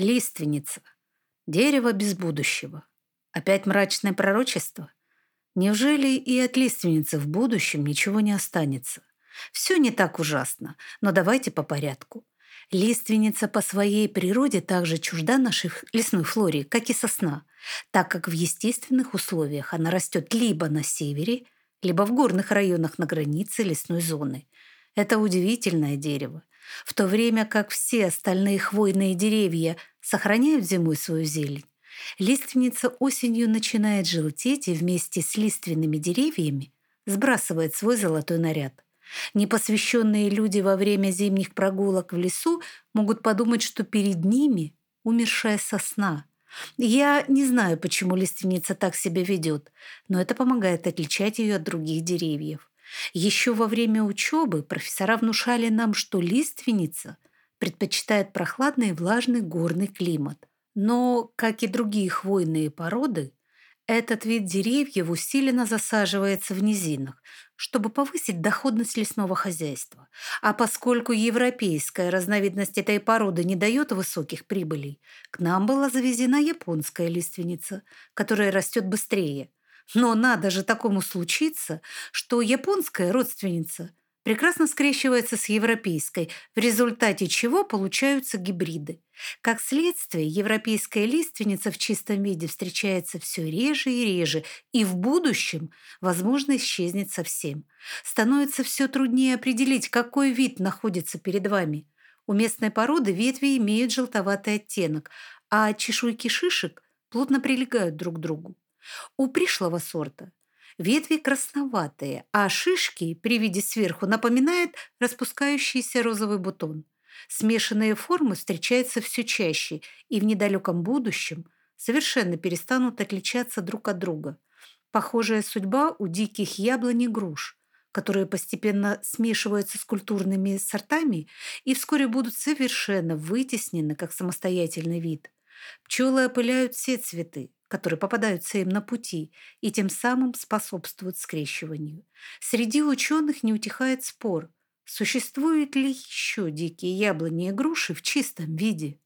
Лиственница. Дерево без будущего. Опять мрачное пророчество? Неужели и от лиственницы в будущем ничего не останется? Все не так ужасно, но давайте по порядку. Лиственница по своей природе также чужда нашей лесной флоре, как и сосна, так как в естественных условиях она растет либо на севере, либо в горных районах на границе лесной зоны. Это удивительное дерево. В то время как все остальные хвойные деревья сохраняют зимой свою зелень, лиственница осенью начинает желтеть и вместе с лиственными деревьями сбрасывает свой золотой наряд. Непосвященные люди во время зимних прогулок в лесу могут подумать, что перед ними умершая сосна. Я не знаю, почему лиственница так себя ведет, но это помогает отличать ее от других деревьев. Еще во время учебы профессора внушали нам, что лиственница предпочитает прохладный и влажный горный климат. Но, как и другие хвойные породы, этот вид деревьев усиленно засаживается в низинах, чтобы повысить доходность лесного хозяйства. А поскольку европейская разновидность этой породы не дает высоких прибылей, к нам была завезена японская лиственница, которая растет быстрее. Но надо же такому случиться, что японская родственница прекрасно скрещивается с европейской, в результате чего получаются гибриды. Как следствие, европейская лиственница в чистом виде встречается все реже и реже, и в будущем, возможно, исчезнет совсем. Становится все труднее определить, какой вид находится перед вами. У местной породы ветви имеют желтоватый оттенок, а чешуйки шишек плотно прилегают друг к другу. У пришлого сорта Ветви красноватые, а шишки при виде сверху напоминают распускающийся розовый бутон. Смешанные формы встречаются все чаще и в недалеком будущем совершенно перестанут отличаться друг от друга. Похожая судьба у диких яблонь и груш, которые постепенно смешиваются с культурными сортами и вскоре будут совершенно вытеснены как самостоятельный вид. Пчелы опыляют все цветы, которые попадаются им на пути, и тем самым способствуют скрещиванию. Среди ученых не утихает спор, существуют ли еще дикие яблони и груши в чистом виде.